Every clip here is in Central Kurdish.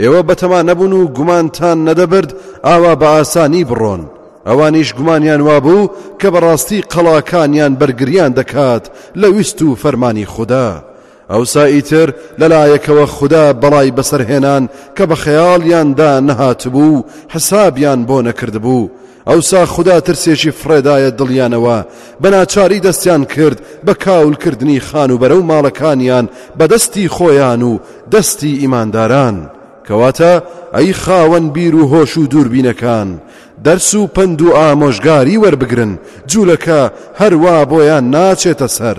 ئێوە بەتەما نەبوون و گومانتان نەدەبرد ئاوا بە ئاسانی بڕۆن ئەوانیش گومانیان وابوو کە بەڕاستی قەڵاکانیان بەرگریان دەکات لە ویست و فەرمانی خوددا ئەوسا ئیتر لەلایەکەوە خوددا بەڵای بەسەرهێنان کە بە خەیاڵیاندا نەهاتبوو حسابیان بۆ نەکردبوو ئەوسا خودا ترسێکی فڕێدایە دڵیانەوە، بە ناچاری دەستیان کرد بە کاولکردنی خانووبەرە و ماڵەکانیان بە دەستی خۆیان و دەستی ئیمانداران. کەواتە ئەی خاوەن بیر و هۆش و دووربینەکان، دەرس و پەند و ئامۆژگاری وەربگرن، جوولەکە هەروا بۆیان ناچێتە سەر.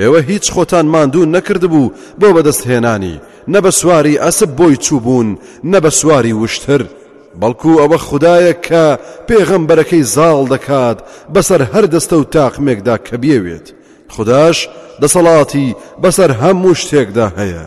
ئێوە هیچ خۆتان ماندوو نەکردبوو بۆ بەدەستهێنانی نە بە سواری ئەسپ بۆی چووبوون نە بە سواری وشتر بەڵکو ئەوە خودایە کە پێغەمبەرەکەی زاڵ دەکات بەسەر هەر دەستە و تاقمێکدا کە بیەوێت خوداش دەسەڵاتی بەسەر هەموو شتێکدا هەیە.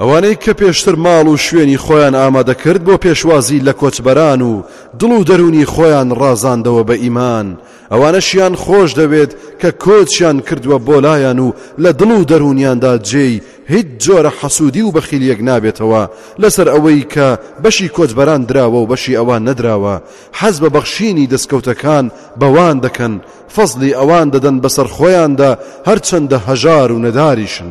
ئەوانەی کە پێشتر ماڵ و شوێنی خۆیان ئامادە کرد بۆ پێشوازی لە کۆچبەران و دڵ و دەروونی خۆیان ڕازاندەوە بە ئیمان، ئەوانەشیان خۆش دەوێت کە کۆچیان کردووە بۆ لایان و لە دڵ و دەروونیاندا جێی هیچ جۆرە حەسوودی و بەخیلیەک نابێتەوە لەسەر ئەوەی کە بەشی کۆچبەران دراوە و بەشی ئەوان نەدراوە، حەز بە بەخشینی دەستکەوتەکان بەوان دەکەن، فەزڵی ئەوان دەدەن بەسەر خۆیاندا هەرچەندە هەژار و نەداریشن،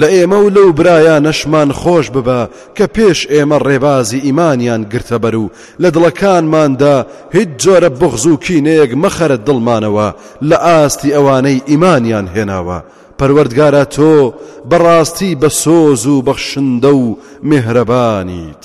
لە ئێمە و لەو برایانەشمان خۆش ببە کە پێش ئێمە ڕێبازی ئیمانیان گرتە بەر و لە دڵەکانماندا هیچ جۆرە بوغز و کینەیەک مەخەرە دڵمانەوە لە ئاستی ئەوانەی ئیمانیان هێناوە، پەروەردگارا تۆ بەڕاستی بەسۆز و بەخشندە و میهرەبانیت.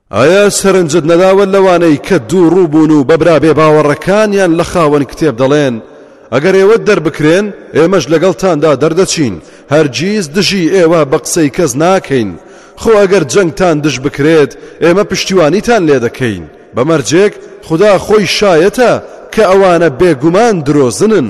ئایا سەرنجت نەداوە لەوانەی کە دووڕوو بوون و بە برا بێباوەڕەکانیان لە خاوەن کتێب دەڵێن، ئەگەر ئێوە دەربکرێن، ئێمەش لەگەڵتاندا دەردەچین، هەرگیز دژی ئێوە بە قسەی کەس ناکەین، خۆ ئەگەر جەنگتان دژ بکرێت، ئێمە پشتیوانیتان لێ دەکەین، بە مەرجێک خودا خۆی شایەتە کە ئەوانە بێگومان درۆزنن.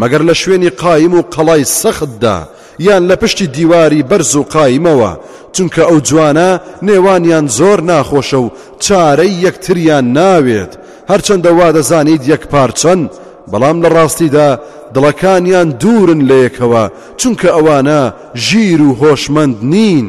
مەگەر لە شوێنی قایم و قەڵای سەختدا یان لە پشتی دیواری بەرز و قایمەوە، چونکە ئەو جوانە نێوانیان زۆر ناخۆشە و چارەی یەکتریان ناوێت، هەرچەندە وادەزانیت یەکپارچەن، بەڵام لە ڕاستیدا دڵەکانیان دوورن لەیەکەوە، چونکە ئەوانە ژیر و هۆشمەند نین.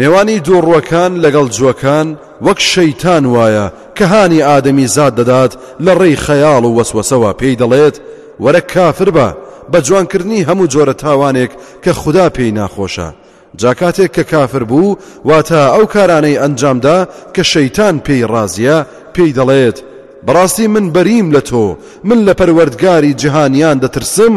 نێوانی دووڕوەکان لەگەڵ جوەکان وەک شەیتان وایە کە هانی ئادەمیزاد دەدات لە ڕێی خەیاڵ و وەسوەسەوە پێی دەڵێت وەرە کافر بە بە جوانکردنی هەموو جۆرە تاوانێک کە خودا پێی ناخۆشە جا کاتێک کە کافر بوو واتە ئەو کارانەی ئەنجامدا کە شەیتان پێی ڕازیە پێی دەڵێت بەڕاستی من بەریم لە تۆ من لە پەروەردگاری جیهانیان دەترسم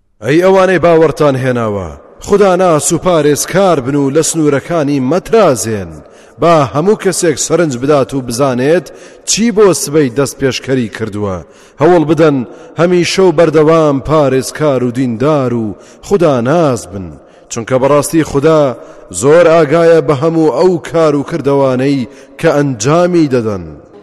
ئەی ئەوانەی باوەڕتان هێناوە، خوداناس و پارێزکار بن و لە سنوورەکانی مەترازێن، با هەموو کەسێک سەرنج بدات و بزانێت چی بۆ سبەی دەستپێشکەری کردووە، هەوڵ بدەن هەمیشە و بەردەوام پارێزکار و دیندار و خوداناس بن، چونکە بەڕاستی خودا زۆر ئاگایە بە هەموو ئەو کار و کردەوانەی کە ئەنجامی دەدەن.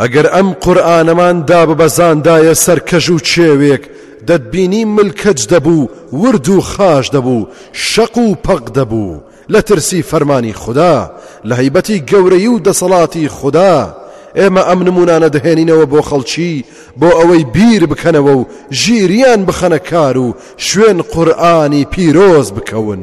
ئەگەر ئەم قورئانەمان داببەزاندایە سەر کەژ و چێوێک دەتبینی ملکەچ دەبوو ورد و خاش دەبوو شەق و پەق دەبوو لە ترسی فەرمانی خودا لە هەیبەتی گەورەی و دەسەڵاتی خودا ئێمە ئەم نمونانە دەهێنینەوە بۆ خەڵکی بۆ ئەوەی بیر بکەنەوە و ژیریان بخەنە کار و شوێن قورئانی پیرۆز بکەون.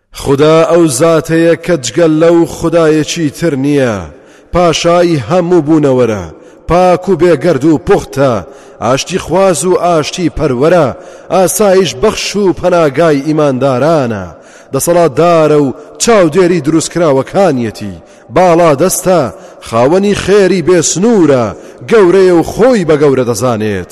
خودا ئەو زاتەیە کە جگە لەو خودایەکی تر نییە، پاشای هەموو بوونەوەرە، پاک و بێگەرد و پوختە، ئاشتیخواز و ئاشتی پەروەرە، ئاسایش بەخش و پەناگای ئیماندارانە، دەسەڵاتدارە و چاودێری دروستکراوەکانیەتی، باڵادەستە، خاوەنی خێری بێسنوورە، گەورەیە و خۆی بە گەورە دەزانێت،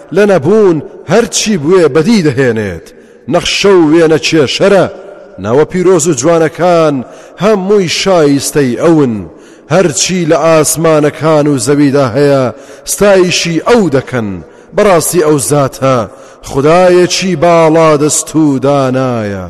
لە نەبوون هەرچی بوێ بەدی دەهێنێت، نەخشە و وێنە کێشەرە، ناوە پیرۆز و جوانەکان هەمووی شایستەی ئەون، هەرچی لە ئاسمانەکان و زەویدا هەیە ستایشی ئەو دەکەن، بەڕاستی ئەو زاتە خودایەکی باڵادەست و دانایە.